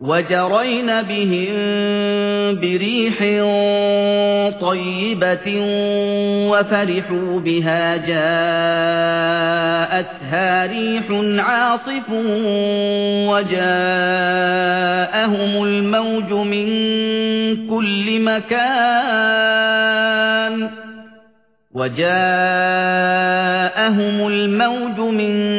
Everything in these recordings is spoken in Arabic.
وَجَرَيْنَ بِهِم بِرِيحٍ طَيِّبَةٍ وَفَرِحُوا بِهَا جَاءَتْهَا رِيحٌ عَاصِفٌ وَجَاءَهُمُ الْمَوْجُ مِن كُلِّ مَكَانٍ وَجَاءَهُمُ الْمَوْجُ مِن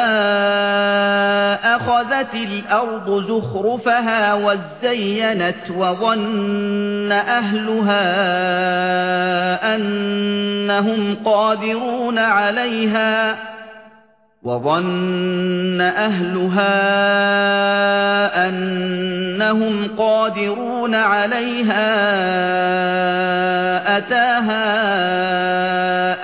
أخذت الأرض زخرفها وزينت وظن أهلها أنهم قادرون عليها وظن أهلها أنهم قادرون عليها أتاها